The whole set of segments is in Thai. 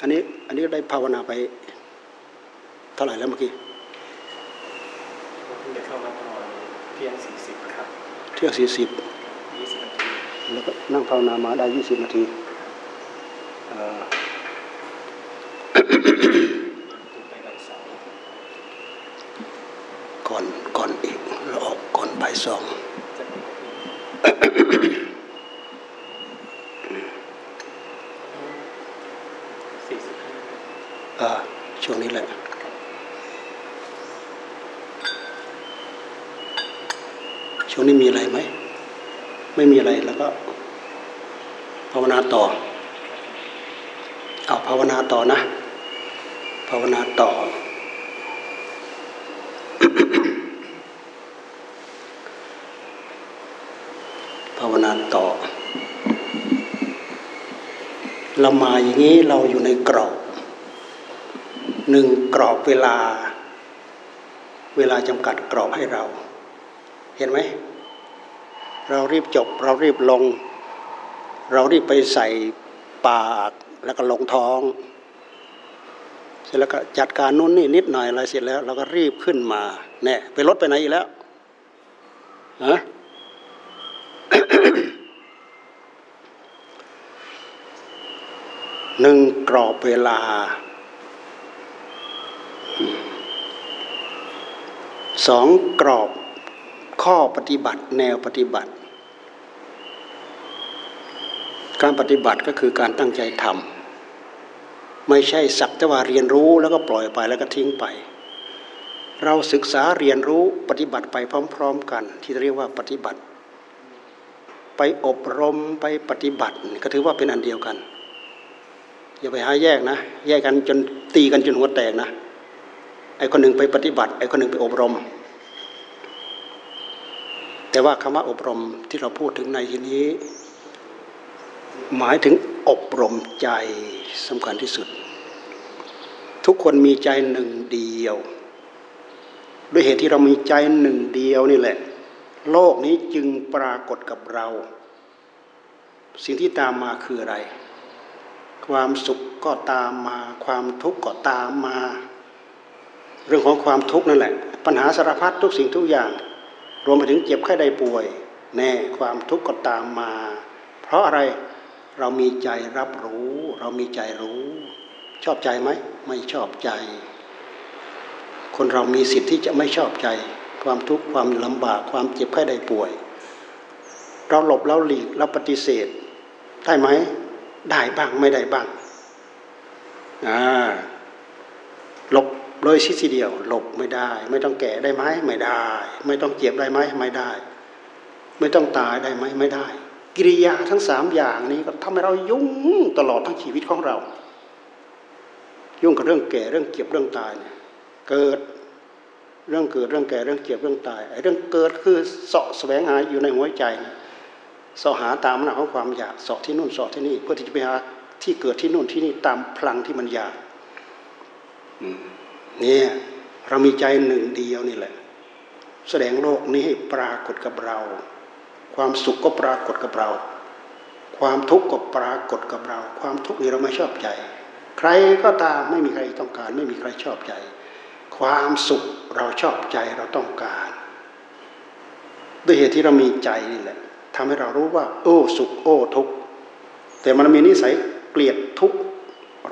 อันนี้อันนี้ได้ภาวนาไปเท่าไหร่แล้วเมื่อกี้เพิ่งจะเข้ามาตอนเที่ยงสี่สิบครับเที่ยงสี่สิบยี่สิบนาทีแล้วก็นั่งภาวนามาได้ยี่สิบนาทีเอ่อถึงไปบ่ายสองก่อนก่อนอีกเราออกก่อนบ่ายสอง จะเป็นสี่สิบห้า เออช่วงนี้แหละ ช่วงนี้มีอะไรไหม ไม่มีอะไรแล้วก็ ภาวนาต่อ เอาภาวนาต่อนะ ภาวนาต่อ ภาวนาต่อ เรามาอย่างนี้เราอยู่ในกรอบหนึ่งกรอบเวลา เวลาจำกัดกรอบให้เรา เห็นไหม เรารีบจบเรารีบลง เรารีบไปใส่ปากแล้วก็ลงท้อง เสร็จแล้วก็จัดการนู้นนี่นิดหน่อยอะไรเสร็จแล้วเราก็รีบขึ้นมาแน่ไปรถไปไหนอีกแล้วฮะ หนึ่งกรอบเวลาสองกรอบข้อปฏิบัติแนวปฏิบัติ การปฏิบัติก็คือการตั้งใจทำไม่ใช่สักแต่ว่าเรียนรู้แล้วก็ปล่อยไปแล้วก็ทิ้งไป เราศึกษาเรียนรู้ปฏิบัติไปพร้อม ๆ กัน ที่เรียกว่าปฏิบัติ ไปอบรมไปปฏิบัติก็ถือว่าเป็นอันเดียวกัน อย่าไปหาแยกนะ แยกกันจนตีกันจนหัวแตกนะไอ้คนหนึ่งไปปฏิบัติไอ้คนหนึ่งไปอบรม แต่ว่าคำว่าอบรมที่เราพูดถึงในที่นี้ หมายถึงอบรมใจสำคัญที่สุด ทุกคนมีใจหนึ่งเดียว ด้วยเหตุที่เรามีใจหนึ่งเดียวนี่แหละ โลกนี้จึงปรากฏกับเรา สิ่งที่ตามมาคืออะไร ความสุขก็ตามมา ความทุกข์ก็ตามมา เรื่องของความทุกข์นั่นแหละ ปัญหาสารพัดทุกสิ่งทุกอย่าง รวมไปถึงเจ็บไข้ได้ป่วย แน่ความทุกข์ก็ตามมา เพราะอะไรเรามีใจรับรู้ เรามีใจรู้ ชอบใจไหมไม่ชอบใจ คนเรามีสิทธิ์ที่จะไม่ชอบใจ ความทุกข์ความลำบากความเจ็บไข้ได้ป่วย เราหลบเราหลีกเราปฏิเสธ ได้ไหม ได้บ้างไม่ได้บ้างหลบเลยชิดทีเดียว หลบไม่ได้ ไม่ต้องแก่ได้ไหมไม่ได้ ไม่ต้องเจ็บได้ไหมไม่ได้ ไม่ต้องตายได้ไหมไม่ได้ กิริยาทั้งสามอย่างนี้ก็ทำให้เรายุ่งตลอดทั้งชีวิตของเรา ยุ่งกับเรื่องแก่เรื่องเจ็บเรื่องตายเนี่ยเกิดเรื่องเกิดเรื่องแก่เรื่องเจ็บเรื่องตายไอ้เรื่องเกิดคือเสาะแสวงหาอยู่ในหัวใจ สาะหาตามหน้าของความอยากสาะที่นู่นสาะที่นี่ เพื่อที่จะไปหาที่เกิดที่นู่นที่นี่ตามพลังที่มันอยากเนี่ยเรามีใจหนึ่งเดียวนี่แหละ แสดงโลกนี้ให้ปรากฏกับเรา ความสุขก็ปรากฏกับเรา ความทุกข์ก็ปรากฏกับเรา ความทุกข์นี้เราไม่ชอบใจ ใครก็ตามไม่มีใครต้องการ ไม่มีใครชอบใจ ความสุขเราชอบใจเราต้องการ ด้วยเหตุที่เรามีใจนี่แหละ ทำให้เรารู้ว่า โอ้สุขโอ้ทุกข์แต่มันมีนิสัยเกลียดทุกข์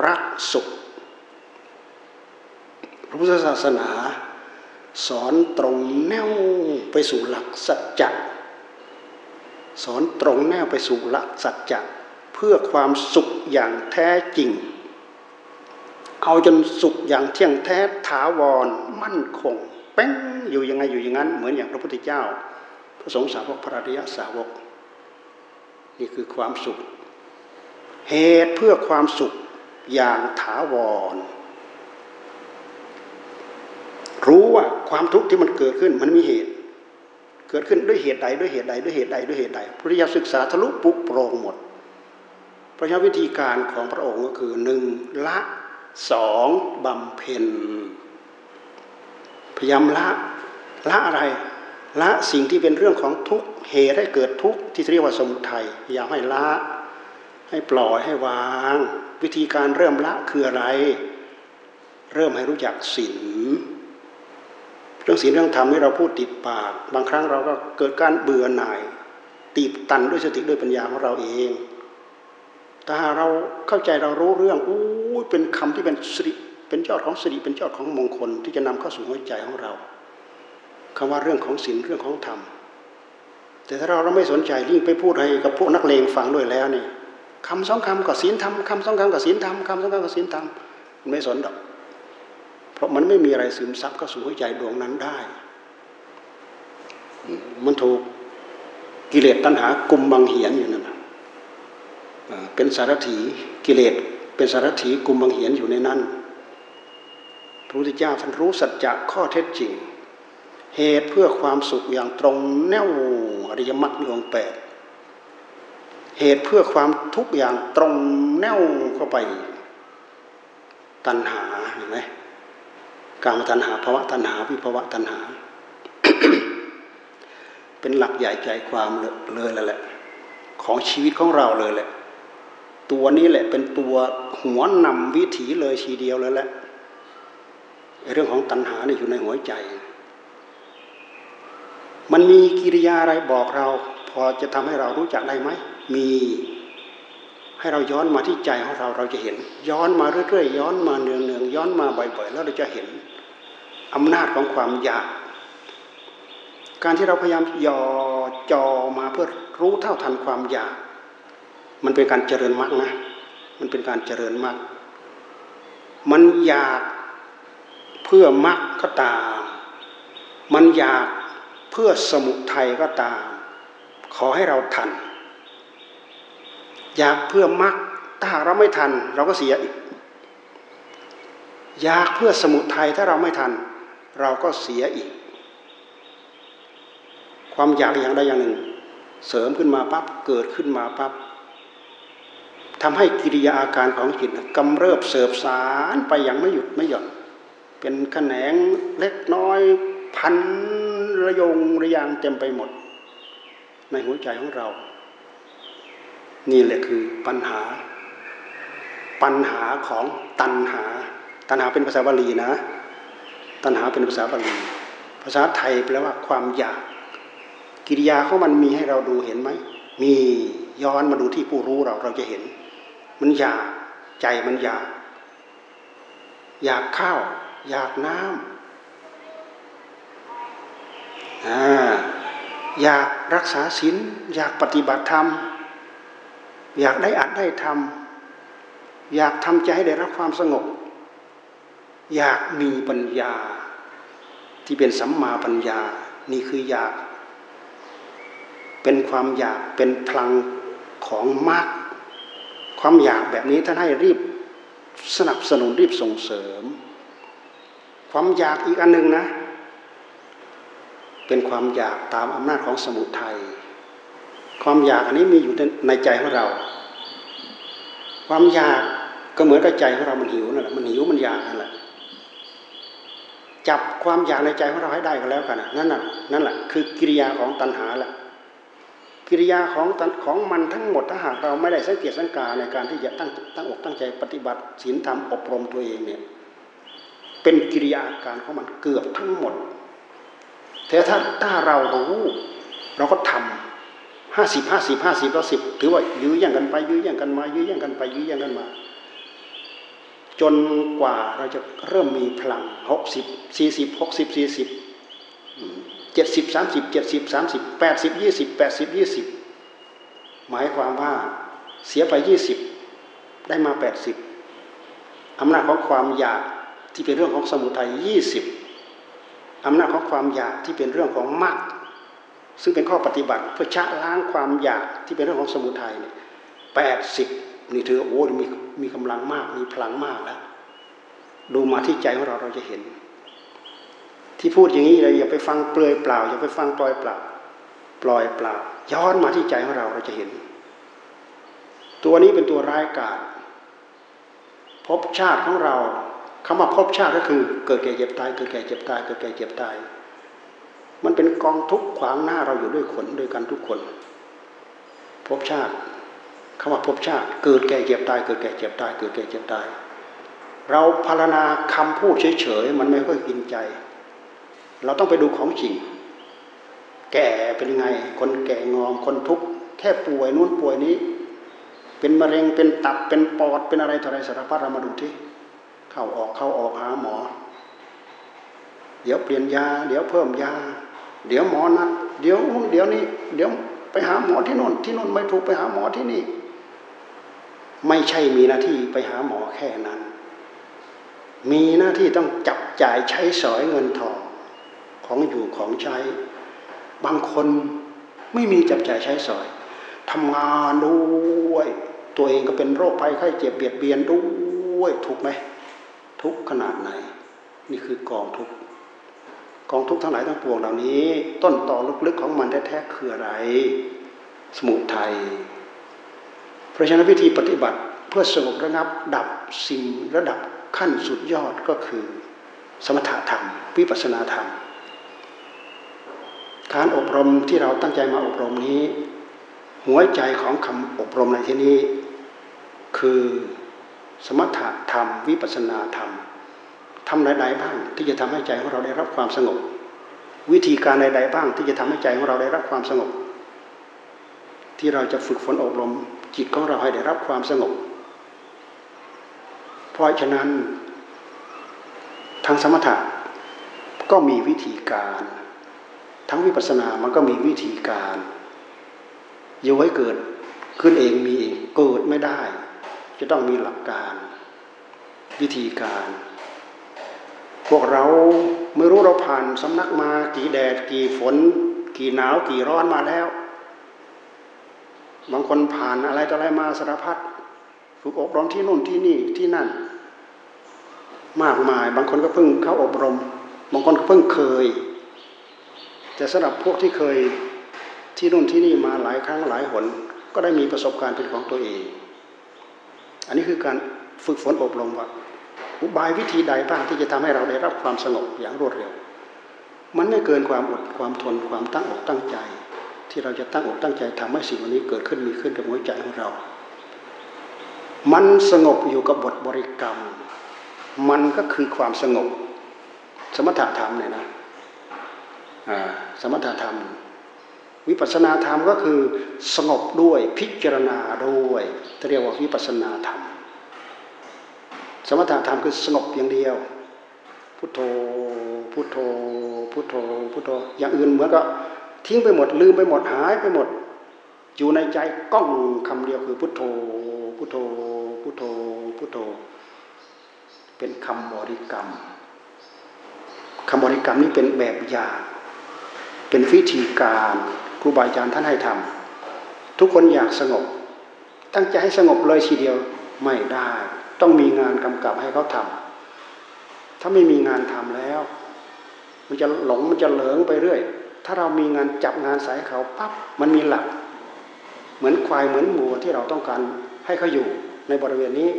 รักสุข พระพุทธศาสนา สอนตรงแนวไปสู่หลักสัจจะสอนตรงแนวไปสู่หลักสัจจะเพื่อความสุขอย่างแท้จริง เอาจนสุขอย่างเที่ยงแท้ถาวรมั่นคง เป้งอยู่ยังไงอยู่อย่างนั้น เหมือนอย่างพระพุทธเจ้า ระสงฆ์สาวกพระอริยสาวก นี่คือความสุข เหตุเพื่อความสุขอย่างถาวร รู้ว่าความทุกข์ที่มันเกิดขึ้นมันมีเหตุ เกิดขึ้นด้วยเหตุใดด้วยเหตุใดด้วยเหตุใดด้วยเหตุใดพระริยาศึกษาทะลุปุโปรงหมดพระฉะนั้นวิธีการของพระองค์ก็คือหนึ่งละสองบำเพ็ญพยายามละละอะไร ละสิ่งที่เป็นเรื่องของทุกเหตุให้เกิดทุกที่เรียกว่าสมุทัยพยายามให้ละ ให้ปล่อยให้วาง วิธีการเริ่มละคืออะไร เริ่มให้รู้จักศีลเรื่องศีลเรื่องธรรมที่เราพูดติดปาก บางครั้งเราก็เกิดการเบื่อหน่ายตีบตันด้วยสติด้วยปัญญาของเราเองถ้าเราเข้าใจเรารู้เรื่องอู้เป็นคำที่เป็นสิริเป็นยอดของสิริเป็นยอดของมงคลที่จะนำเข้าสู่หัวใจของเรา คำว่าเรื่องของศีลเรื่องของธรรม แต่ถ้าเราเราไม่สนใจยิ่งไปพูดให้กับพวกนักเลงฟังด้วยแล้วนี่คำสองคำกับศีลธรรมคำสองคำกับศีลธรรมคำสองคำกับศีลธรรมไม่สนดอก เพราะมันไม่มีอะไรซึมซับเข้าสู่หัวใจดวงนั้นได้ มันถูกกิเลสตัณหากุมบังเหียนอยู่นั่นเป็นสารถีกิเลสเป็นสารถีกุมบังเหียนอยู่ในนั้นพระพุทธเจ้าท่านรู้สัจจะข้อเท็จจริง เหตุเพื่อความสุขอย่างตรงแนวอริยมรรคองค์แปดเหตุเพื่อความทุกข์อย่างตรงแนวเข้าไป ตัณหาเห็นไหมการมาตัณหาภาวะตัณหาวิภาวะตัณหา เป็นหลักใหญ่ใจความเลยแล้วแหละ ของชีวิตของเราเลยแหละ ตัวนี้แหละเป็นตัวหัวนำวิถีเลยทีเดียวเลยแหละเรื่องของตัณหาเนี่ยอยู่ในหัวใจ มันมีกิริยาอะไรบอกเรา พอจะทำให้เรารู้จักได้ไหมมีให้เราย้อนมาที่ใจของเราเราจะเห็น ย้อนมาเรื่อยๆย้อนมาเนืองๆย้อนมาบ่อยๆแล้วเราจะเห็นอำนาจของความอยาก การที่เราพยายามย่อจอมาเพื่อรู้เท่าทันความอยาก มันเป็นการเจริญมรรคนะ มันเป็นการเจริญมรรคมันอยากเพื่อมรรคก็ตาม มันอยาก เพื่อสมุทัยก็ตาม ขอให้เราทัน อยากเพื่อมรรคถ้าหากเราไม่ทัน เราก็เสียอีก อยากเพื่อสมุทัยถ้าเราไม่ทัน เราก็เสียอีก ความอยากอย่างใดอย่างหนึ่ง เสริมขึ้นมาปั๊บเกิดขึ้นมาปั๊บทำให้กิริยาอาการของจิตกำเริบเสบสารไปอย่างไม่หยุดไม่หย่อนเป็นแขนงเล็กน้อยพัน ระยงระยางเต็มไปหมด ในหัวใจของเรา นี่แหละคือปัญหา ปัญหาของตัณหา ตัณหาเป็นภาษาบาลีนะ ตัณหาเป็นภาษาบาลี ภาษาไทยแปลว่าความอยาก กิริยาของมันมีให้เราดูเห็นไหม มีย้อนมาดูที่ผู้รู้เราเราจะเห็น มันอยากใจมันอยาก อยากข้าว อยากน้ำ อยากรักษาศีลอยากปฏิบัติธรรม อยากได้อัดได้ทำอยากทำใจให้ได้รับความสงบ อยากมีปัญญา ที่เป็นสัมมาปัญญา นี่คืออยาก เป็นความอยากเป็นพลังของมรรคความอยากแบบนี้ท่านให้รีบสนับสนุนรีบส่งเสริม ความอยากอีกอันหนึ่งนะ เป็นความอยากตามอำนาจของสมุทัยความอยากอันนี้มีอยู่ในใจของเรา ความอยากก็เหมือนกับใจของเรา มันหิวนั่นแหละมันหิวมันอยากนั่นแหละจับความอยากในใจของเราให้ได้ก็แล้วกันนั่นน่ะนั่นแหละคือกิริยาของตัณหาแหละกิริยาของของมันทั้งหมดถ้าหากเราไม่ได้สังเกตสังกาในการที่จะตั้งตั้งอกตั้งใจปฏิบัติศีลธรรมอบรมตัวเองเนี่ยเป็นกิริยาการของมันเกือบทั้งหมด แต่ถ้าถ้าเรารู้ เราก็ทำห้าสิบห้าสิบห้าสิบแล้วสิบถือว่ายื้อแย่งกันไปยื้อแย่งกันมายื้อแย่งกันไปยื้อแย่งกันมา จนกว่าเราจะเริ่มมีพลังหกสิบสี่สิบหกสิบสี่สิบเจ็ดสิบสามสิบเจ็ดสิบสามสิบแปดสิบยี่สิบแปดสิบยี่สิบหมายความว่าเสียไปยี่สิบได้มาแปดสิบอำนาจของความอยากที่เป็นเรื่องของสมุทัยยี่สิบ อำนาจของความอยากที่เป็นเรื่องของมรรคซึ่งเป็นข้อปฏิบัติเพื่อชะล้างความอยากที่เป็นเรื่องของสมุทัยเนี่ยแปดสิบนี่เธอโอ้มีมีกำลังมากมีพลังมากแล้วดูมาที่ใจของเราเราจะเห็น ที่พูดอย่างนี้เราอย่าไปฟังเปลือยเปล่า อย่าไปฟังปล่อยเปล่า ปล่อยเปล่า ย้อนมาที่ใจของเราเราจะเห็น ตัวนี้เป็นตัวร้ายกาจภพชาติของเรา คำว่าภพชาติก็คือ เกิดแก่เจ็บตาย เกิดแก่เจ็บตาย เกิดแก่เจ็บตาย มันเป็นกองทุกข์ขวางหน้าเราอยู่ด้วยคนด้วยกันทุกคนภพชาติคำว่าภพชาติ เกิดแก่เจ็บตาย เกิดแก่เจ็บตาย เกิดแก่เจ็บตาย เราพารณาคำพูดเฉยๆมันไม่ค่อยกินใจ เราต้องไปดูของจริง แก่เป็นยังไง คนแก่งอมคนทุกข์แค่ป่วยนู้นป่วยนี้ เป็นมะเร็งเป็นตับเป็นปอดเป็นอะไรต่ออะไรสารพัดเรามาดูที่ เข้าออกเข้าออกหาหมอ เดี๋ยวเปลี่ยนยา เดี๋ยวเพิ่มยา เดี๋ยวหมอนัดเดี๋ยวนู้นเดี๋ยวนี้ เดี๋ยวไปหาหมอที่โน่นที่โน่นไม่ถูกไปหาหมอที่นี่ ไม่ใช่มีหน้าที่ไปหาหมอแค่นั้น มีหน้าที่ต้องจับจ่ายใช้สอยเงินทองของอยู่ของใช้ บางคนไม่มีจับจ่ายใช้สอยทำงานด้วย ตัวเองก็เป็นโรคภัยไข้เจ็บเบียดเบียนด้วยทุกไหม ทุกขนาดไหน นี่คือกองทุกกองทุกทั้งหลายทั้งปวงเหล่านี้ ต้นต่อลึกๆของมันแท้ๆคืออะไร สมุทัยเพราะฉะนั้นวิธีปฏิบัติเพื่อสงบระงับดับสิ่งระดับขั้นสุดยอดก็คือ สมถะธรรม วิปัสนาธรรม การอบรมที่เราตั้งใจมาอบรมนี้ หัวใจของคำอบรมในที่นี้ คือ สมถะธรรม วิปัสนาธรรมทำใดๆบ้างที่จะทำให้ใจของเราได้รับความสงบ วิธีการใดๆบ้างที่จะทำให้ใจของเราได้รับความสงบ ที่เราจะฝึกฝนอบรมจิตของเราให้ได้รับความสงบ เพราะฉะนั้นทางสมถะก็มีวิธีการ ทั้งวิปัสสนามันก็มีวิธีการอย่าไว้เกิดขึ้นเองมีเองเกิดไม่ได้ จะต้องมีหลักการ วิธีการ พวกเราไม่รู้เราผ่านสำนักมากี่แดดกี่ฝน กี่หนาวกี่ร้อนมาแล้ว บางคนผ่านอะไรต่ออะไรมาสารพัดฝึกอบรมที่นู่นที่นี่ที่นั่น มากมาย บางคนก็เพิ่งเข้าอบรม บางคนก็เพิ่งเคย แต่สำหรับพวกที่เคยที่นู่นที่นี่มาหลายครั้งหลายหน ก็ได้มีประสบการณ์เป็นของตัวเอง อันนี้คือการฝึกฝนอบรมว่าอุบายวิธีใดบ้างที่จะทำให้เราได้รับความสงบอย่างรวดเร็ว มันไม่เกินความอดความทนความตั้งอกตั้งใจ ที่เราจะตั้งอกตั้งใจทำให้สิ่งวันนี้เกิดขึ้นมีขึ้นกับหัวใจของเรา มันสงบอยู่กับบทบริกรรม มันก็คือความสงบ สมถะธรรมเนี่ยนะสมถะธรรม วิปัสสนาธรรมก็คือสงบด้วยพิจารณาด้วยเรียกว่าวิปัสสนาธรรม สมถะธรรมคือสงบอย่างเดียว พุทโธพุทโธพุทโธพุทโธอย่างอื่นเหมือนก็ทิ้งไปหมดลืมไปหมดหายไปหมด อยู่ในใจก้องคำเดียวคือพุทโธพุทโธพุทโธพุทโธ เป็นคำบริกรรมคำบริกรรมนี้เป็นแบบอย่างเป็นวิธีการ รูบาอาจารย์ท่านให้ทำทุกคนอยากสงบ ตั้งใจให้สงบเลยทีเดียวไม่ได้ ต้องมีงานกำกับให้เขาทำถ้าไม่มีงานทำแล้ว มันจะหลงมันจะเหลิงไปเรื่อย ถ้าเรามีงานจับงานสายเขาปั๊บมันมีหลัก เหมือนควายเหมือนหมูที่เราต้องการให้เขาอยู่ในบริเวณนี้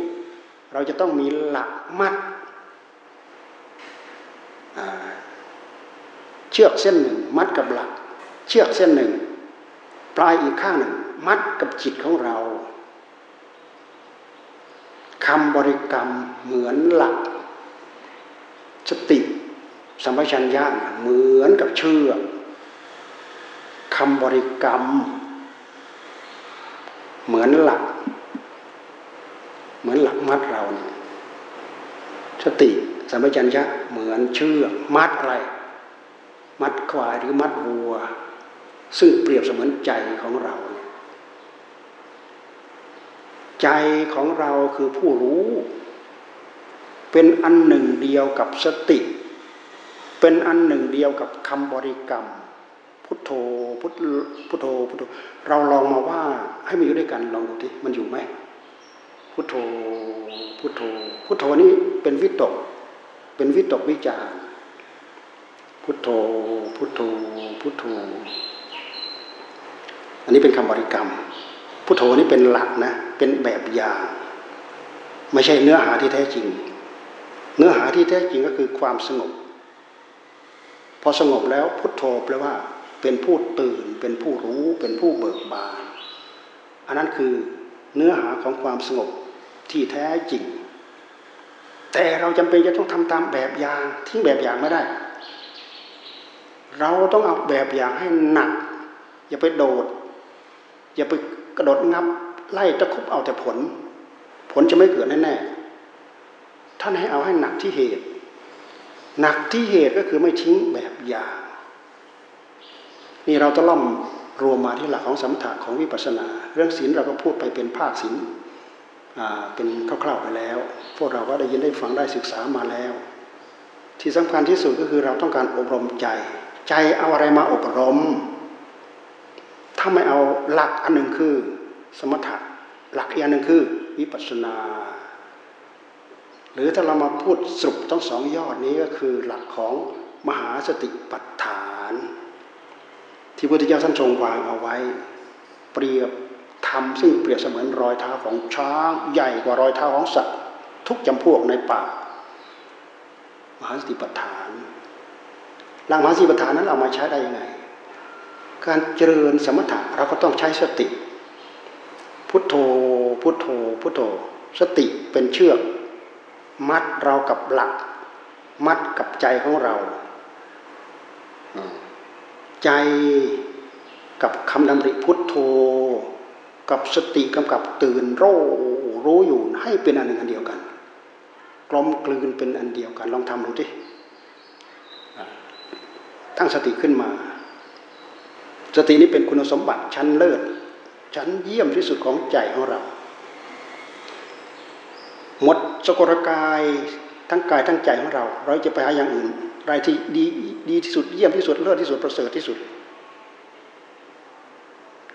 เราจะต้องมีหลักมัดเชือกเส้นหนึ่งมัดกับหลัก เชือกเส้นหนึ่ง ปลายอีกข้างหนึ่ง มัดกับจิตของเราคำบริกรรมเหมือนหลัก สติสัมปชัญญะเหมือนกับเชือกคำบริกรรม เหมือนหลัก เหมือนหลักมัดเราเนี่ยสติสัมปชัญญะเหมือนเชือกมัดอะไร มัดควายหรือมัดวัว ซึ่งเปรียบเสมือนใจของเรา ใจของเราคือผู้รู้ เป็นอันหนึ่งเดียวกับสติ เป็นอันหนึ่งเดียวกับคำบริกรรม พุทโธพุทพุทโธพุทโธเราลองมาว่าให้มันอยู่ด้วยกันลองดูที่มันอยู่ไหมพุทโธพุทโธพุทโธนี้เป็นวิตก เป็นวิตกวิจารพุทโธพุทโธพุทโธ อันนี้เป็นคำบริกรรม พุทโธนี่เป็นหลักนะ เป็นแบบอย่าง ไม่ใช่เนื้อหาที่แท้จริง เนื้อหาที่แท้จริงก็คือความสงบ พอสงบแล้วพุทโธแปลว่า เป็นผู้ตื่น เป็นผู้รู้ เป็นผู้เบิกบาน อันนั้นคือเนื้อหาของความสงบที่แท้จริง แต่เราจำเป็นจะต้องทำตามแบบอย่างทิ้งแบบอย่างไม่ได้ เราต้องเอาแบบอย่างให้หนัก อย่าไปโดด อย่าไปกระโดดงับ ไล่ตะคุบเอาแต่ผล ผลจะไม่เกิดแน่ๆท่านให้เอาให้หนักที่เหตุ หนักที่เหตุก็คือไม่ทิ้งแบบอย่างนี่เราต้องล่อมรวมมาที่หลักของสมถะของวิปัสสนา เรื่องศีลเราก็พูดไปเป็นภาคศีลเป็นคร่าวๆไปแล้ว พวกเราก็ได้ยินได้ฟังได้ศึกษามาแล้ว ที่สำคัญที่สุดก็คือเราต้องการอบรมใจ ใจเอาอะไรมาอบรมาไม่เอาหลักอันหนึ่งคือ สมถะหลักอีกอันหนึ่งคือ วิปัสสนา หรือถ้าเรามาพูดสรุปทั้งสองยอดนี้ก็คือหลักของมหาสติปัฏฐาน ที่พระพุทธเจ้าท่านทรงวางเอาไว้ เปรียบทำซึ่งเปรียบเสมือนรอยเท้าของช้างใหญ่กว่ารอยเท้าของสัตว์ ทุกจำพวกในป่ามหาสติปัฏฐานหลังมหาสติปัฏฐานนั้นเอามาใช้ได้ยังไง การเจริญสมถะเราก็ต้องใช้สติ พุทโธพุทโธพุทโธ สติเป็นเชือก มัดเรากับหลัก มัดกับใจของเรา ใจกับคำดำริพุทโธ กับสติกำกับตื่นรู้รู้อยู่ให้เป็นอันหนึ่งอันเดียวกันกลมกลืนเป็นอันเดียวกันลองทำดูดิตั้งสติขึ้นมา สตินี้เป็นคุณสมบัติชั้นเลิศชั้นเยี่ยมที่สุดของใจของเรา หมดสกลกายทั้งกายทั้งใจของเรา เราจะไปหาอย่างอื่นรายที่ดีดีที่สุดเยี่ยมที่สุดเลิศที่สุดประเสริฐที่สุด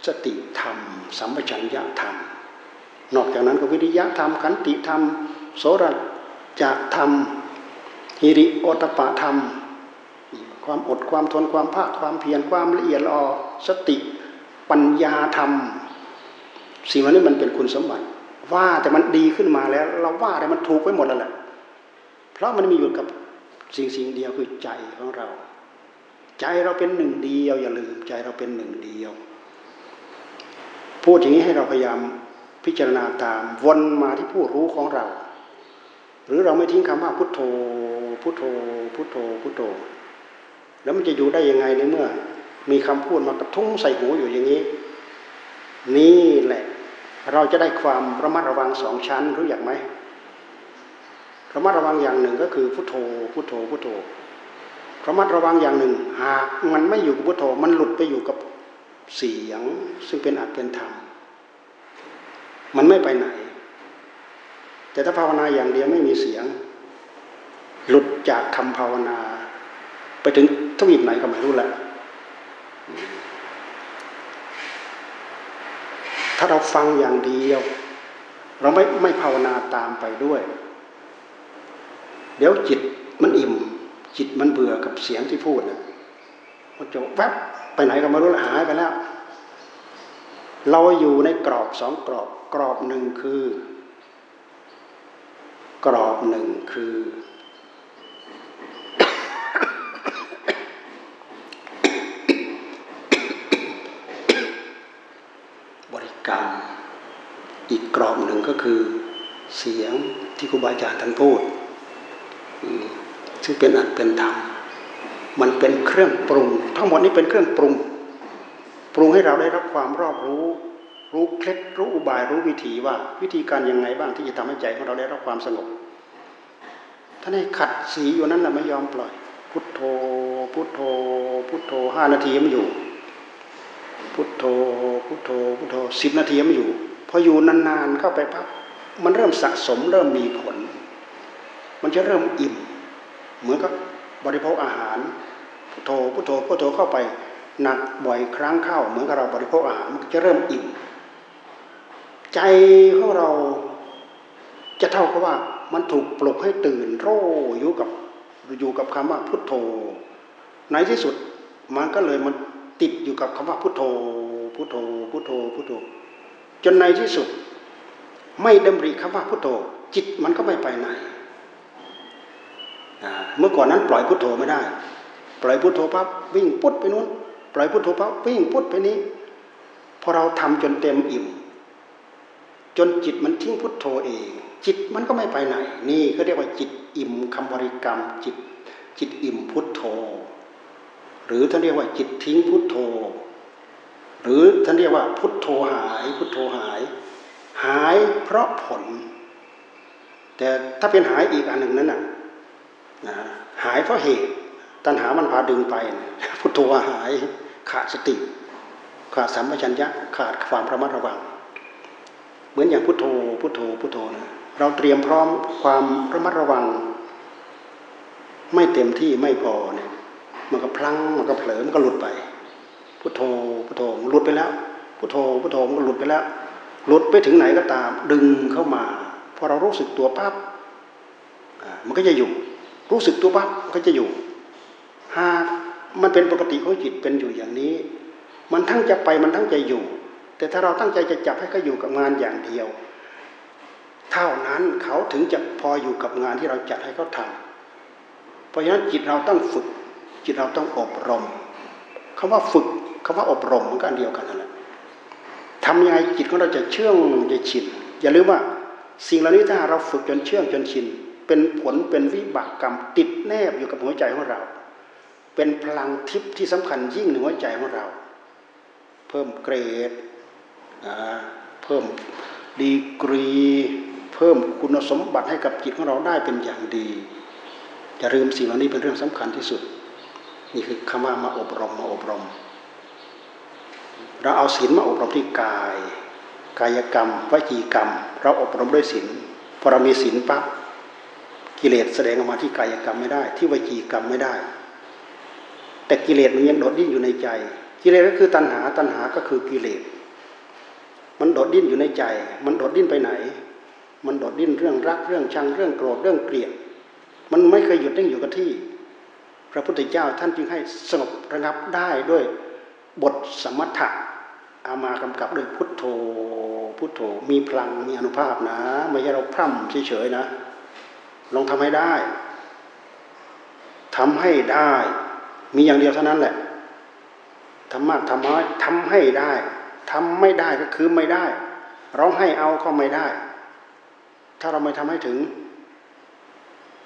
สติธรรม สัมปชัญญะธรรม นอกจากนั้นก็วิริยะธรรมขันติธรรม โสรจะธรรมฮิริโอตปะธรรม ความอดความทนความภาคความเพียรความละเอียดละออสติปัญญาธรรม สิ่งเหล่านี้มันเป็นคุณสมบัติ ว่าแต่มันดีขึ้นมาแล้ว เราว่าแต่มันถูกไปหมดแล้วแหละเพราะมันมีอยู่กับสิ่งสิ่งเดียวคือใจของเรา ใจเราเป็นหนึ่งเดียว อย่าลืมใจเราเป็นหนึ่งเดียว พูดอย่างนี้ให้เราพยายามพิจารณาตามวนมาที่ผู้รู้ของเรา หรือเราไม่ทิ้งคำว่าพุทโธพุทโธพุทโธพุทโธ แล้วมันจะอยู่ได้ยังไงในเมื่อ มีคำพูดมากระทุ้งใส่หูอยู่อย่างนี้ นี่แหละ เราจะได้ความระมัดระวังสองชั้นรู้อย่างไหมระมัดระวังอย่างหนึ่งก็คือพุทโธพุทโธพุทโธระมัดระวังอย่างหนึ่ง หากมันไม่อยู่กับพุทโธมันหลุดไปอยู่กับเสียง ซึ่งเป็นอัตเป็นธรรมมันไม่ไปไหน แต่ถ้าภาวนาอย่างเดียวไม่มีเสียง หลุดจากคำภาวนา ไปถึง ทวีปไหนก็ไม่รู้แหละ ถ้าเราฟังอย่างเดียว เราไม่ไม่ภาวนาตามไปด้วย เดี๋ยวจิตมันอิ่ม จิตมันเบื่อกับเสียงที่พูดนะมันจะแวบไปไหนก็ไม่รู้หายไปแล้ว เราอยู่ในกรอบสองกรอบ กรอบหนึ่งคือ กรอบหนึ่งคือ บริกรรม อีกกรอบหนึ่ง ก็คือเสียงที่ครูบาอาจารย์ท่านพูดซึ่งเป็นอัตเป็นธรรมมันเป็นเครื่องปรุง ทั้งหมดนี้เป็นเครื่องปรุง ปรุงให้เราได้รับความรอบรู้ รู้เคล็ดรู้อุบายรู้วิธีว่า วิธีการยังไงบ้างที่จะทำให้ใจของเราได้รับความสงบท่านให้ขัดสีอยู่นั้นแหละไม่ยอมปล่อย พุทโธ พุทโธ พุทโธห้านาทีมันอยู่ พุทโธ พุทโธ พุทโธสิบนาทีมันอยู่ พออยู่นานๆเข้าไปปั๊บมันเริ่มสะสมเริ่มมีผล มันจะเริ่มอิ่ม เหมือนกับบริโภคอาหารพุทโธพุทโธพุทโธเข้าไปหนักบ่อยครั้งเข้า เหมือนกับเราบริโภคอาหารมันจะเริ่มอิ่ม ใจของเราจะเท่ากับว่ามันถูกปลุกให้ตื่นโร่อยู่กับอยู่กับคำว่าพุทโธ ในที่สุดมันก็เลยมันติดอยู่กับคำว่าพุทโธพุทโธพุทโธพุทโธ จนในที่สุด ไม่ดำริคำว่าพุทโธ จิตมันก็ไม่ไปไหนเมื่อก่อนนั้นปล่อยพุทโธไม่ได้ ปล่อยพุทโธปั๊บวิ่งปุ๊บไปนู้นปล่อยพุทโธปั๊บวิ่งปุ๊บไปนี้พอเราทำจนเต็มอิ่ม จนจิตมันทิ้งพุทโธเอง จิตมันก็ไม่ไปไหน นี่ก็เรียกว่าจิตอิ่มคำบริกรรม จิตจิตอิ่มพุทโธ หรือท่านเรียกว่าจิตทิ้งพุทโธ หรือท่านเรียกว่าพุทโธหาย พุทโธหาย หายเพราะผล แต่ถ้าเป็นหายอีกอันหนึ่งนั้นน่ะนะหายเพราะเหตุ ตัณหามันพาดึงไป พุทโธหายขาดสติ ขาดสัมปชัญญะขาดความระมัดระวัง เหมือนอย่างพุทโธพุทโธพุทโธนะเราเตรียมพร้อมความระมัดระวัง ไม่เต็มที่ไม่พอเนี่ยมันก็พลังมันก็เผลอมันก็หลุดไป พุทโธพุทโธมันหลุดไปแล้ว พุทโธพุทโธมันก็หลุดไปแล้ว หลุดไปถึงไหนก็ตาม ดึงเข้ามาพอเรารู้สึกตัวปั๊บมันก็จะอยู่ รู้สึกตัวปั๊บมันก็จะอยู่หากมันเป็นปกติของจิตเป็นอยู่อย่างนี้ มันทั้งจะไปมันทั้งจะอยู่ แต่ถ้าเราตั้งใจจะจับให้เขาอยู่กับงานอย่างเดียว เท่านั้นเขาถึงจะพออยู่กับงานที่เราจัดให้เขาทำเพราะฉะนั้นจิตเราต้องฝึก จิตเราต้องอบรมคำว่าฝึก คำว่าอบรมมันก็อันเดียวกันนั่นแหละทำยังไงจิตของเราจะเชื่องจะชินอย่าลืมว่าสิ่งเหล่านี้ถ้าเราฝึกจนเชื่องจนชิน เป็นผลเป็นวิบากกรรมติดแนบอยู่กับหัวใจของเรา เป็นพลังทิพย์ที่สำคัญยิ่งในหัวใจของเรา เพิ่มเกรดเพิ่มดีกรี เพิ่มคุณสมบัติให้กับจิตของเราได้เป็นอย่างดีอย่าลืมสิ่งเหล่านี้เป็นเรื่องสำคัญที่สุด นี่คือคำว่ามาอบรมมาอบรม เราเอาศีลมาอบรมที่กาย กายกรรมวจีกรรม เราอบรมด้วยศีลพอเรามีศีลปั๊บกิเลสแสดงออกมาที่กายกรรมไม่ได้ ที่วจีกรรมไม่ได้ แต่กิเลสมันยังโดดดิ้นอยู่ในใจ กิเลสก็คือตัณหาตัณหาก็คือกิเลสมันโดดดิ้นอยู่ในใจ มันโดดดิ้นไปไหน มันโดดดิ้นเรื่องรักเรื่องชังเรื่องโกรธเรื่องเกลียดมันไม่เคยหยุดนิ่งอยู่กับที่ พระพุทธเจ้าท่านจึงให้สงบระงับได้ด้วยบทสมถะ เอามากำกับด้วยพุทโธ พุทโธ มีพลัง มีอนุภาพนะ ไม่ใช่เราพร่ำเฉยๆนะ ลองทำให้ได้ทำให้ได้ มีอย่างเดียวเท่านั้นแหละทำมากทำน้อยทำให้ได้ทำไม่ได้ก็คือไม่ได้ร้องให้เอาก็ไม่ได้ ถ้าเราไม่ทำให้ถึง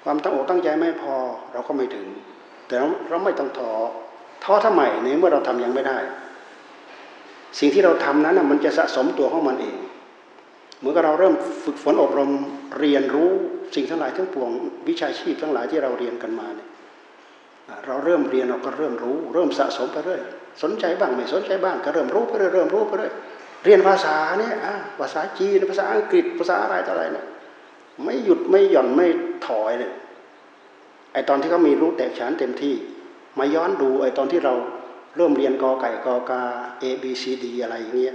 ความตั้งอกตั้งใจไม่พอ เราก็ไม่ถึง แต่เราไม่ต้องท้อท้อทำไมในเมื่อเราทำยังไม่ได้ สิ่งที่เราทำนั้นมันจะสะสมตัวของมันเอง เหมื่อเราเริ่มฝึกฝนอบรมเรียนรู้สิ่งทั้งหลายทั้งปวงวิชาชีพทั้งหลายที่เราเรียนกันมาเนี่ยเราเริ่มเรียนเราก็เริ่มรู้ เริ่มสะสมไปเรื่อยสนใจบ้างไม่สนใจบ้างก็เริ่มรู้ไปเรื่อยเริ่มรู้ไปเรื่อยเรียนภาษาเนี่ยภาษาจีนภาษาอังกฤษภาษาอะไรต่ออะไรเนี่ยไม่หยุดไม่หย่อนไม่ถอยเนี่ยไอตอนที่เขามีรู้แตกฉานเต็มที่ มาย้อนดูไอตอนที่เรา เริ่มเรียนกอไก่กอกา A B C D อะไรอย่างเงี้ย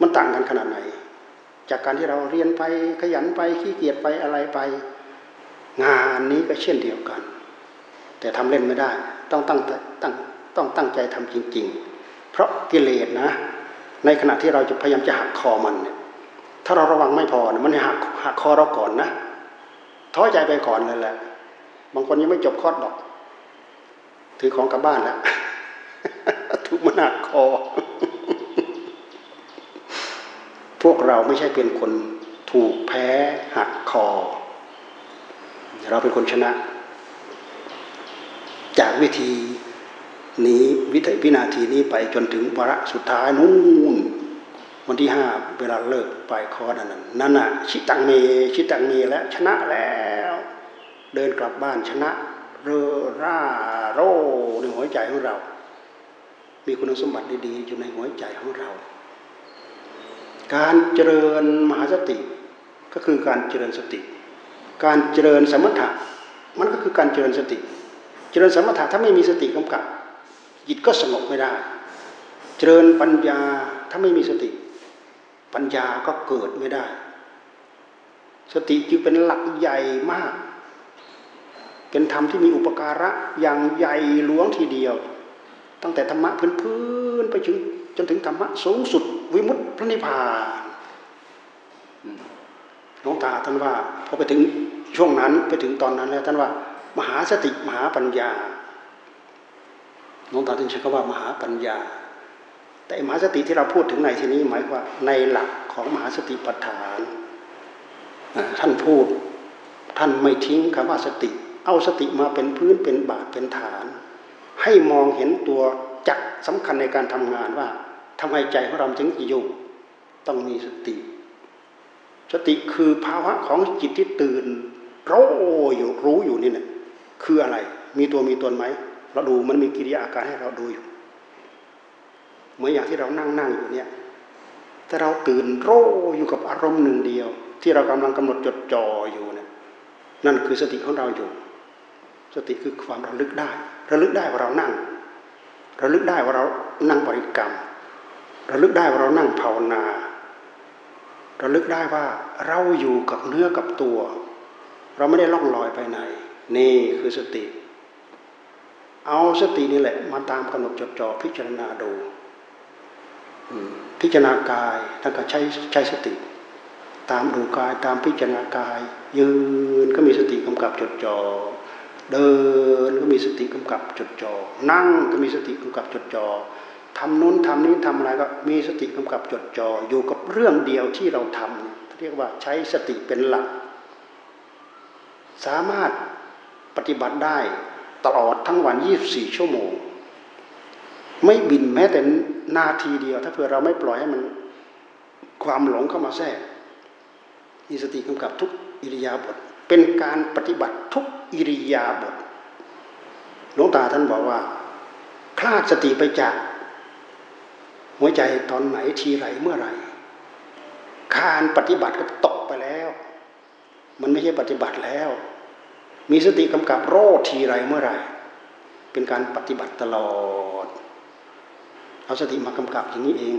มันต่างกันขนาดไหน จากการที่เราเรียนไปขยันไปขี้เกียจไปอะไรไป งานนี้ก็เช่นเดียวกัน แต่ทำเล่นไม่ได้ ต้องตั้งตั้งต้องตั้งใจทำจริง ๆ เพราะกิเลสนะ ในขณะที่เราจะพยายามจะหักคอมันเนี่ยถ้าเราระวังไม่พอมันหักหักคอเราก่อนนะท้อใจไปก่อนเลยแหละ บางคนยังไม่จบคอดดอก ถือของกลับบ้านแล้ว มันหักคอ พวกเราไม่ใช่เป็นคนถูกแพ้หักคอ เราเป็นคนชนะ จากวิธีนี้วิธีวินาทีนี้ไปจนถึงวาระสุดท้ายนู่นวันที่ห้าเวลาเลิกไปคอร์นั้นนั่นน่ะชิตังเมชิตังเมแล้วชนะแล้ว เดินกลับบ้านชนะ เรอร่าโรในหัวใจของเรา มีคุณสมบัติดีๆอยู่ในหัวใจของเรา การเจริญมหาสติก็คือการเจริญสติ การเจริญสมถะมันก็คือการเจริญสติ เจริญสมถะถ้าไม่มีสติกำกับจิตก็สงบไม่ได้ เจริญปัญญาถ้าไม่มีสติ ปัญญาก็เกิดไม่ได้ สติจึงเป็นหลักใหญ่มาก เป็นธรรมที่มีอุปการะอย่างใหญ่หลวงทีเดียว ตั้งแต่ธรรมะพื้นๆไปถึงจนถึงธรรมะสูงสุด วิมุตติพระนิพพานหลวงตาท่านว่าพอไปถึงช่วงนั้นไปถึงตอนนั้นแล้วท่านว่า มหาสติมหาปัญญาหลวงตาถึงใช้คำว่ามหาปัญญา แต่มหาสติที่เราพูดถึงในที่นี้หมายว่าในหลักของมหาสติปัฏฐานท่านพูดท่านไม่ทิ้งคำว่าสติ เอาสติมาเป็นพื้นเป็นบาทเป็นฐาน ให้มองเห็นตัวจักสำคัญในการทำงานว่าทำไมใจของเราถึงจะอยู่ ต้องมีสติ สติคือภาวะของจิตที่ตื่นรู้อยู่รู้อยู่นี่เนี่ยคืออะไร มีตัวมีตนไหมเราดูมันมีกิริยาอาการให้เราดูอยู่เหมือนอย่างที่เรานั่งนั่งอยู่เนี่ยถ้าเราตื่นรู้อยู่กับอารมณ์หนึ่งเดียว ที่เรากำลังกำหนดจดจ่ออยู่เนี่ยนั่นคือสติของเราอยู่ สติคือความระลึกได้ ระลึกได้ว่าเรานั่ง ระลึกได้ว่าเรานั่งบริกรรม ระลึกได้ว่าเรานั่งภาวนา ระลึกได้ว่าเราอยู่กับเนื้อกับตัว เราไม่ได้ล่องลอยไปไหน นี่คือสติ เอาสตินี่แหละ มาตามกำหนดจดจ่อพิจารณาดูพิจารณากายท่านก็ใช้ใช้สติ ตามดูกายตามพิจารณากาย ยืนก็มีสติกำกับจดจอ่อ เดินก็มีสติกำกับจดจอ่อนั่งก็มีสติกำกับจดจอ่อทำนู้นทำนี้ทำอะไรก็มีสติกำกับจดจอ่ออยู่กับเรื่องเดียวที่เราทำเรียกว่าใช้สติเป็นหลัก สามารถปฏิบัติได้ตลอดทั้งวัน 24 ชั่วโมง ไม่บินแม้แต่นาทีเดียว ถ้าเผื่อเราไม่ปล่อยให้มันความหลงเข้ามาแทรกมีสติกำกับทุกอิริยาบถ เป็นการปฏิบัติทุกอิริยาบถหลวงตาท่านบอกว่า คลาดสติไปจาก หัวใจตอนไหนทีไรเมื่อไหร่การปฏิบัติก็ตกไปแล้ว มันไม่ใช่ปฏิบัติแล้ว มีสติกำกับโรคทีไรเมื่อไหร่ เป็นการปฏิบัติตลอด เอาสติมากำกับอย่างนี้เอง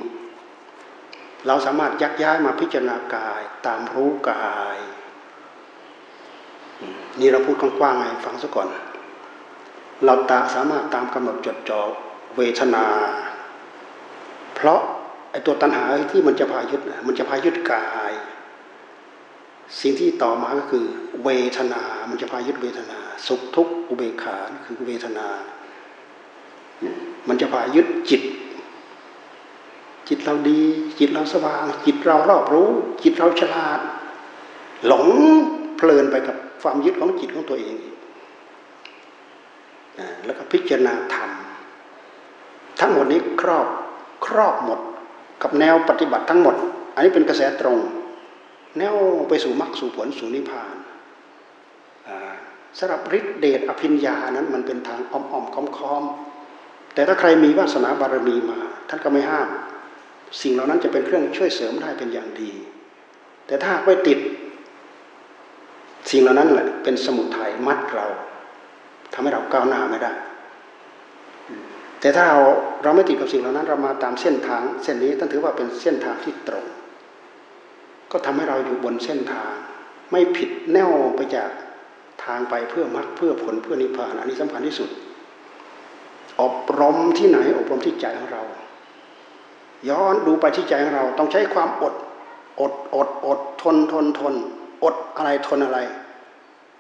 เราสามารถยักย้ายมาพิจารณากายตามรู้กาย นี่เราพูดกว้างๆไงฟังซะก่อน เราตาสามารถตามกำหนดจดจ่อเวทนา เพราะไอตัวตัณหาที่มันจะพายุดมันจะพายุดกาย สิ่งที่ต่อมาก็คือ เวทนา มันจะพายุดเวทนา สุขทุกข์อุเบกขาคือเวทนา มันจะพายึดจิต จิตเราดี จิตเราสว่าง จิตเรารอบรู้ จิตเราฉลาด หลงเพลินไปกับ ความยึดของจิตของตัวเองแล้วก็พิจารณาธรรม ทั้งหมดนี้ครอบครอบหมดกับแนวปฏิบัติทั้งหมด อันนี้เป็นกระแสตรง แนวไปสู่มรรคสู่ผลสู่นิพพานสำหรับฤทธิเดชอภิญญานั้นมันเป็นทางอ้อมๆค้อมๆแต่ถ้าใครมีวาสนาบารมีมา ท่านก็ไม่ห้าม สิ่งเหล่านั้นจะเป็นเครื่องช่วยเสริมได้เป็นอย่างดี แต่ถ้าไปติด สิ่งเหล่านั้นแหละเป็นสมุทัยมัดเราทำให้เราก้าวหน้าไม่ได้ แต่ถ้าเราเราไม่ติดกับสิ่งเหล่านั้น เรามาตามเส้นทาง เส้นนี้ต้องถือว่าเป็นเส้นทางที่ตรง ก็ทำให้เราอยู่บนเส้นทาง ไม่ผิดแนวไปจากทางไปเพื่อมรรคเพื่อผลเพื่อนิพพานอันนี้สำคัญที่สุด อบรมที่ไหนอบรมที่ใจของเรา ย้อนดูไปที่ใจของเราต้องใช้ความอดอดอดอดทนทนทนอดอะไรทนอะไร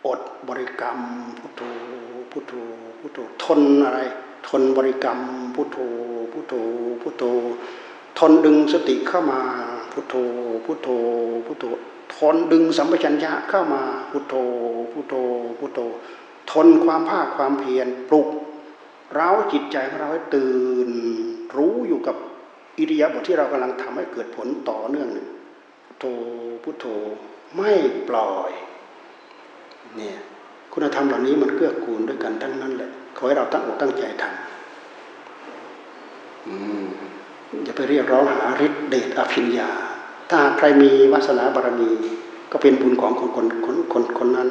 อดบริกรรมพุทโธพุทโธพุทโธทนอะไร ทนบริกรรมพุทโธพุทโธพุทโธทนดึงสติเข้ามาพุทโธพุทโธพุทโธทนดึงสัมปชัญญะเข้ามาพุทโธพุทโธพุทโธ ทนความภาคความเพียรปลุกเราจิตใจของเราให้ตื่น รู้อยู่กับอิริยาบถที่เรากำลังทำให้เกิดผลต่อเนื่องพุทโธพุทโธไม่ปล่อย เนี่ยคุณธรรมเหล่านี้มันเกื้อกูลด้วยกันทั้งนั้นแหละขอให้เราตั้งอกตั้งใจทำอย่าไปเรียกร้องหาฤทธิเดชอภิญญา ถ้าใครมีวาสนาบารมี ก็เป็นบุญของคนคนคนคนคนนั้น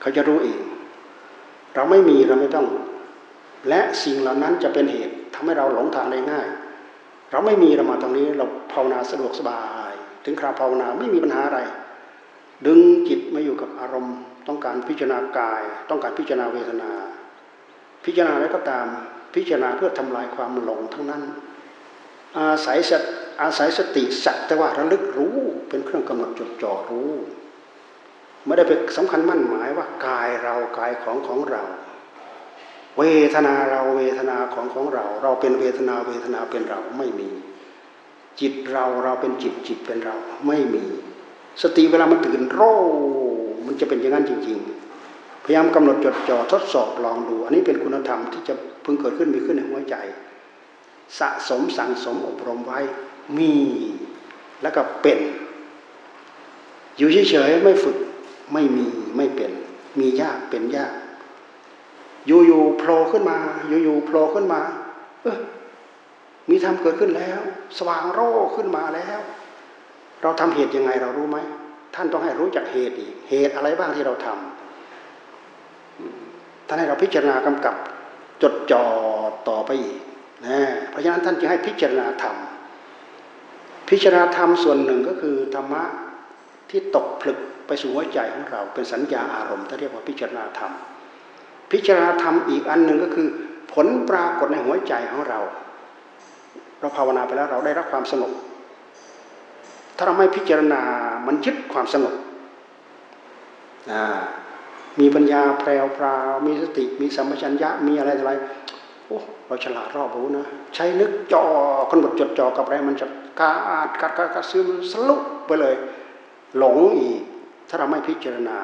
เขาจะรู้เอง เราไม่มีเราไม่ต้อง และสิ่งเหล่านั้นจะเป็นเหตุทำให้เราหลงทางได้ง่าย เราไม่มีเรามาตรงนี้เราภาวนาสะดวกสบาย ถึงคราวภาวนาไม่มีปัญหาอะไร ดึงจิตมาอยู่กับอารมณ์ ต้องการพิจารณากาย ต้องการพิจารณาเวทนา พิจารณาอะไรก็ตาม พิจารณาเพื่อทำลายความหลงทั้งนั้น อาศัยสอาศัยสติสักแต่ว่าระลึกรู้เป็นเครื่องกำหนดจดจ่อรู้ ไม่ได้ไปสำคัญมั่นหมายว่ากายเรากายของของเรา เวทนาเราเวทนาของของเรา เราเป็นเวทนาเวทนาเป็นเราไม่มี จิตเราเราเป็นจิตจิตเป็นเราไม่มี สติเวลามันตื่นโร มันจะเป็นอย่างนั้นจริง ๆ พยายามกำหนดจดจ่อทดสอบลองดู อันนี้เป็นคุณธรรมที่จะพึงเกิดขึ้นมีขึ้นในหัวใจ สะสมสั่งสมอบรมไว้มีแล้วก็เป็น อยู่เฉยๆไม่ฝึกไม่มีไม่เป็น มียากเป็นยากอยู่ๆโผล่ขึ้นมา อยู่ๆโผล่ขึ้นมา เออมีธรรมเกิดขึ้นแล้ว สว่างโร่ขึ้นมาแล้ว เราทำเหตุยังไงเรารู้ไหม ท่านต้องให้รู้จักเหตุอีกเหตุอะไรบ้างที่เราทำท่านให้เราพิจารณากำกับจดจ่อต่อไปอีกนะเพราะฉะนั้นท่านจึงให้พิจารณาธรรม พิจารณาธรรมส่วนหนึ่งก็คือธรรมะที่ตกผลึกไปสู่หัวใจของเรา เป็นสัญญาอารมณ์ที่เรียกว่าพิจารณาธรรม พิจารณาธรรมอีกอันหนึ่งก็คือ ผลปรากฏในหัวใจของเรา เราภาวนาไปแล้วเราได้รับความสงบาเราไม่พิจารณา มันยึดความสงบมีปัญญาแพรวพราวมีสติ มีสัมปชัญญะ มีอะไรอะไรโอ้เราฉลาดรอบรู้นะ ใช้นึกจอคนบดจดจ่อกับอะไรมันจะกาดกัดกัดกัดซึมสลุกไปเลย หลงอีก ถ้าเราไม่พิจารณา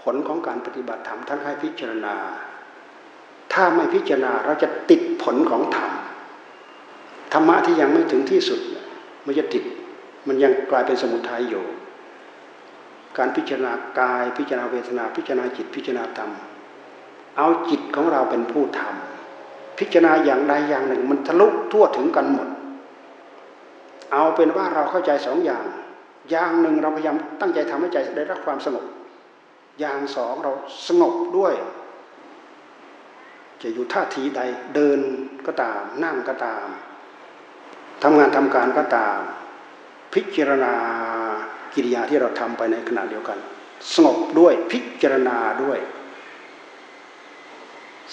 ผลของการปฏิบัติธรรมท่านให้พิจารณา ถ้าไม่พิจารณาเราจะติดผลของธรรมธรรมะที่ยังไม่ถึงที่สุด มันจะติด มันยังกลายเป็นสมุทัยอยู่ การพิจารณากายพิจารณาเวทนา พิจารณาจิตพิจารณาธรรม เอาจิตของเราเป็นผู้ทำพิจารณาอย่างใดอย่างหนึ่ง มันทะลุทั่วถึงกันหมด เอาเป็นว่าเราเข้าใจสองอย่าง อย่างหนึ่งเราพยายามตั้งใจทำให้ใจได้รับความสงบ อย่างสองเราสงบด้วยจะอยู่ท่าทีใดเดินก็ตาม นั่งก็ตามทำงานทำการก็ตาม พิจารณากิริยาที่เราทำไปในขณะเดียวกัน สงบด้วยพิจารณาด้วย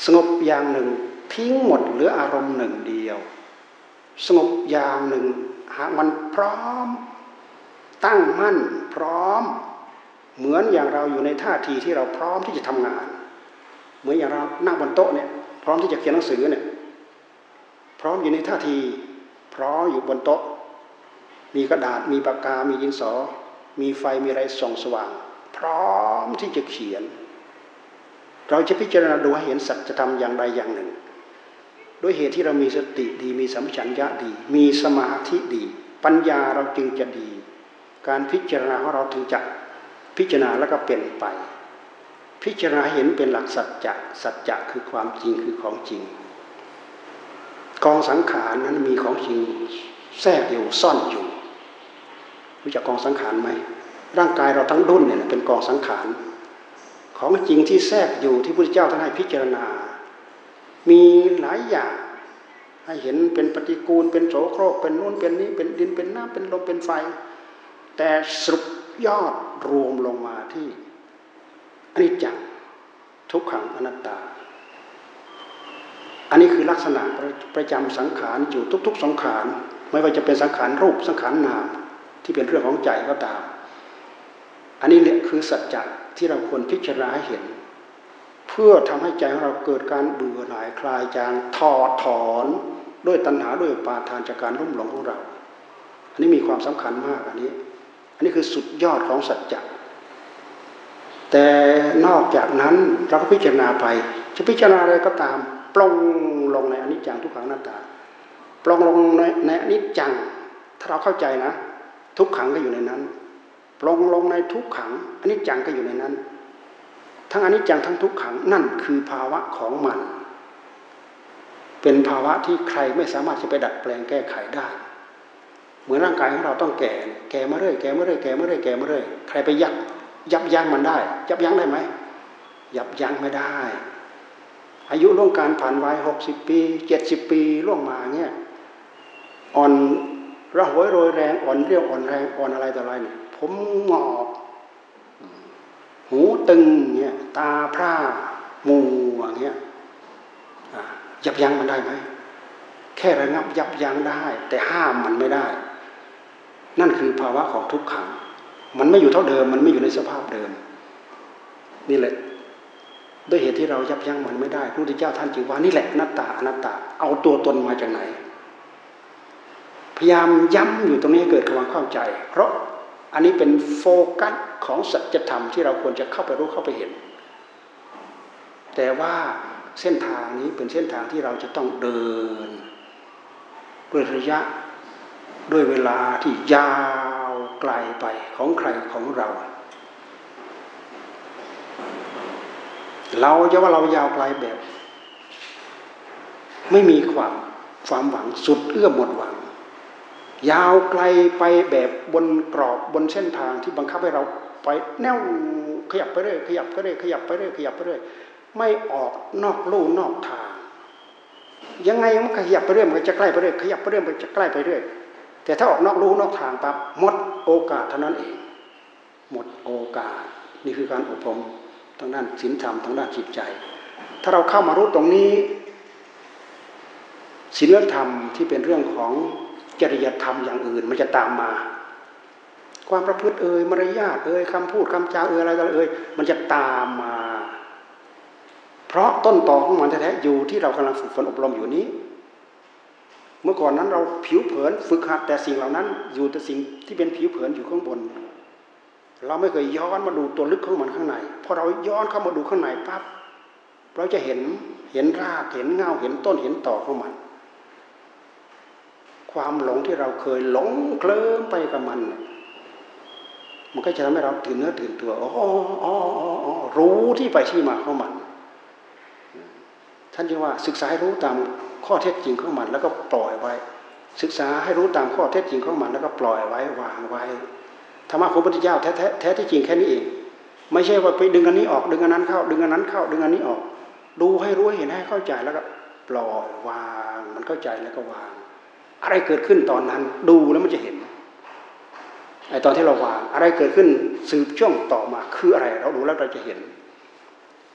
สงบอย่างหนึ่งทิ้งหมดเหลืออารมณ์หนึ่งเดียว สงบอย่างหนึ่งหากมันพร้อม ตั้งมั่นพร้อม เหมือนอย่างเราอยู่ในท่าทีที่เราพร้อมที่จะทำงาน เหมือนอย่างเรานั่งบนโต๊ะเนี่ยพร้อมที่จะเขียนหนังสือเนี่ยพร้อมอยู่ในท่าที พร้อมอยู่บนโต๊ะ มีกระดาษมีปากกา มีดินสอ มีไฟมีอะไรส่องสว่าง พร้อมที่จะเขียน เราจะพิจารณาดูให้เห็นสัจธรรมอย่างใดอย่างหนึ่ง ด้วยเหตุที่เรามีสติดี มีสัมผััญญะดี มีสมาธิดี ปัญญาเราจึงจะดี การพิจารณาของเราถึงจะพิจารณาแล้วก็เปลี่ยนไป พิจารณาเห็นเป็นหลักสัจจะสัจจะคือความจริงคือของจริง กองสังขารนั้นมีของจริงแทรกอยู่ซ่อนอยู่ รู้จักกองสังขารไหมร่างกายเราทั้งดุนเนี่ยเป็นกองสังขาร ของจริงที่แทรกอยู่ที่พระเจ้าท่านให้พิจารณา มีหลายอย่างให้เห็นเป็นปฏิกูล เป็นโสโครกเป็นนู่นเป็นนี้เป็นดินเป็นน้ำเป็นลมเป็นไฟ แต่สรุปยอดรวมลงมาที่อนิจจังทุกขังอนัตตา อันนี้คือลักษณะประจำสังขารอยู่ทุก ๆ สังขาร ไม่ว่าจะเป็นสังขารรูปสังขารนาม ที่เป็นเรื่องของใจก็ตาม อันนี้แหละคือสัจจะที่เราควรพิจารณาให้เห็น เพื่อทำให้ใจของเราเกิดการเบื่อหน่ายคลายจางถอดถอนด้วยตัณหาด้วยปาทานจากการรุ่มหลงของเรา อันนี้มีความสำคัญมากอันนี้ อันนี้คือสุดยอดของสัจจะแต่นอกจากนั้นเราก็พิจารณาไป จะพิจารณาอะไรก็ตามปลงลงในอนิจจังทุกขังหน้าตาปลงลงในในอนิจจังถ้าเราเข้าใจนะ ทุกขังก็อยู่ในนั้นปลงลงในทุกขังอนิจจังก็อยู่ในนั้น ทั้งอนิจจังทั้งทุกขังนั่นคือภาวะของมัน เป็นภาวะที่ใครไม่สามารถจะไปดัดแปลงแก้ไขได้ เหมือนร่างกายของเราต้องแก่ แก่มาเรื่อยแก่มาเรื่อยแก่มาเรื่อยแก่มาเรื่อยใครไปยับยับยั้งมันได้ ยับยั้งได้ไหมยับยั้งไม่ได้ อายุล่วงการผ่านวัยหกสิบปีเจ็ดสิบปีล่วงมาเนี่ยอ่อน ระหวยโรยแรงอ่อนเรียวอ่อนแรงอ่อนอะไรต่ออะไรเนี่ยผมงอกหูตึงเนี่ยตาพร่ามูอย่างเงี้ยยับยั้งมันได้ไหมแค่ระงับยับยั้งได้ แต่ห้ามมันไม่ได้ นั่นคือภาวะของทุกขัง มันไม่อยู่เท่าเดิม มันไม่อยู่ในสภาพเดิม นี่แหละ ด้วยเหตุที่เรายับยั้งมันไม่ได้พระพุทธเจ้าท่านจึงว่านี่แหละอนัตตาอนัตตา เอาตัวตนมาจากไหน พยายามย้ำอยู่ตรงนี้ให้เกิดความเข้าใจ เพราะอันนี้เป็นโฟกัสของสัจธรรมที่เราควรจะเข้าไปรู้เข้าไปเห็น แต่ว่าเส้นทางนี้เป็นเส้นทางที่เราจะต้องเดินด้วยระยะด้วยเวลาที่ยาวไกลไปของใครของเรา เราจะว่าเรายาวไกลแบบ ไม่มีความความหวังสุดเอื้อหมดหวัง ยาวไกลไปแบบบนกรอบบนเส้นทางที่บังคับให้เราไปแนวขยับไปเรื่อยขยับไปเรื่อยขยับไปเรื่อยขยับไปเรื่อยไม่ออกนอกลู่นอกทาง ยังไงมันขยับไปเรื่อยมันจะใกล้ไปเรื่อยขยับไปเรื่อยมันจะใกล้ไปเรื่อยแต่ถ้าออกนอกลู่นอกทางปั๊บหมดโอกาสเท่านั้นเอง หมดโอกาสนี่คือการอบรมทางด้านศีลธรรมทางด้านจิตใจ ถ้าเราเข้ามารู้ตรงนี้ศีลธรรมที่เป็นเรื่องของ จริยธรรมอย่างอื่นมันจะตามมา ความประพฤติเอ่ยมารยาทเอ่ยคำพูดคำจาเอ่ยอะไรต่างๆเอ่ยมันจะตามมา เพราะต้นตอของมันแท้ๆอยู่ที่เรากำลังฝึกฝนอบรมอยู่นี้ เมื่อก่อนนั้นเราผิวเผินฝึกหัดแต่สิ่งเหล่านั้น อยู่แต่สิ่งที่เป็นผิวเผินอยู่ข้างบน เราไม่เคยย้อนมาดูตัวลึกของมันข้างในพอเราย้อนเข้ามาดูข้างในปั๊บเราจะเห็นเห็นรากเห็นเงาเห็นต้นเห็นต่อของมัน ความหลงที่เราเคยหลงเคลิ้มไปกับมัน มันก็จะทำให้เราตื่นเนื้อตื่นตัวอ๋ออ๋ออ๋อรู้ที่ไปที่มาของมัน ท่านจึงว่าศึกษาให้รู้ตามข้อเท็จจริงของมัน แล้วก็ปล่อยไว้ ศึกษาให้รู้ตามข้อเท็จจริงของมัน แล้วก็ปล่อยไว้วางไว้ธรรมะของพระพุทธเจ้าแท้แท้แท้ที่จริงแค่นี้เอง ไม่ใช่ว่าไปดึงอันนี้ออกดึงอันนั้นเข้า ดึงอันนั้นเข้าดึงอันนี้ออก ดูให้รู้เห็นให้เข้าใจแล้วก็ปล่อยวางมันเข้าใจแล้วก็วาง อะไรเกิดขึ้นตอนนั้น ดูแล้วมันจะเห็นไอตอนที่เราวางอะไรเกิดขึ้นสืบช่วงต่อมาคืออะไร เราดูแล้วเราจะเห็น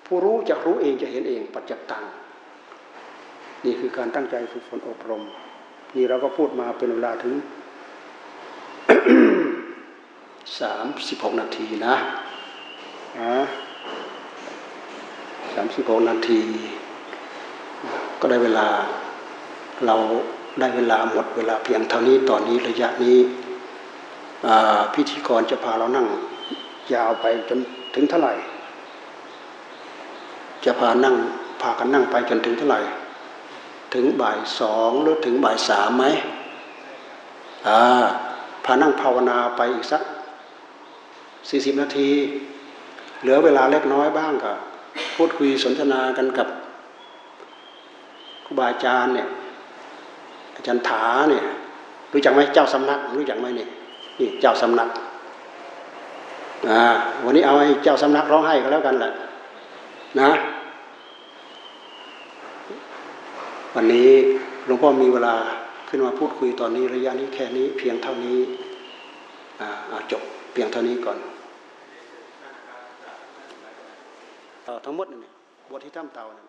ผู้รู้จะรู้เองจะเห็นเองปัจจตังนี่คือการตั้งใจฝึกฝนอบรม นี่เราก็พูดมาเป็นเวลาถึงสามสิบหกนาทีนะสามสิบหกนาที ก็ได้เวลาเรา ได้เวลาหมดเวลาเพียงเท่านี้ตอนนี้ระยะนี้พิธีกรจะพาเรานั่ง ยาวไปจนถึงเท่าไหร่ จะพานั่งพากันนั่งไปจนถึงเท่าไหร่ ถึงบ่ายสองหรือถึงบ่ายสามไหมอ่าพานั่งภาวนาไปอีกสักสี่สิบนาที เหลือเวลาเล็กน้อยบ้างก็พูดคุยสนทนากันกับครูบาอาจารย์เนี่ย จารย์ถาเนี่ยรู้จักไหมเจ้าสำนักรู้จักไหมเนี่ยนี่เจ้าสำนักอ่าวันนี้เอาให้เจ้าสำนักร้องไห้ก็แล้วกันแหละนะ วันนี้หลวงพ่อมีเวลาขึ้นมาพูดคุยตอนนี้ระยะนี้แค่นี้เพียงเท่านี้อ่าจบเพียงเท่านี้ก่อนทั้งหมดนี่บทที่ถ้ำเตาเนี่ย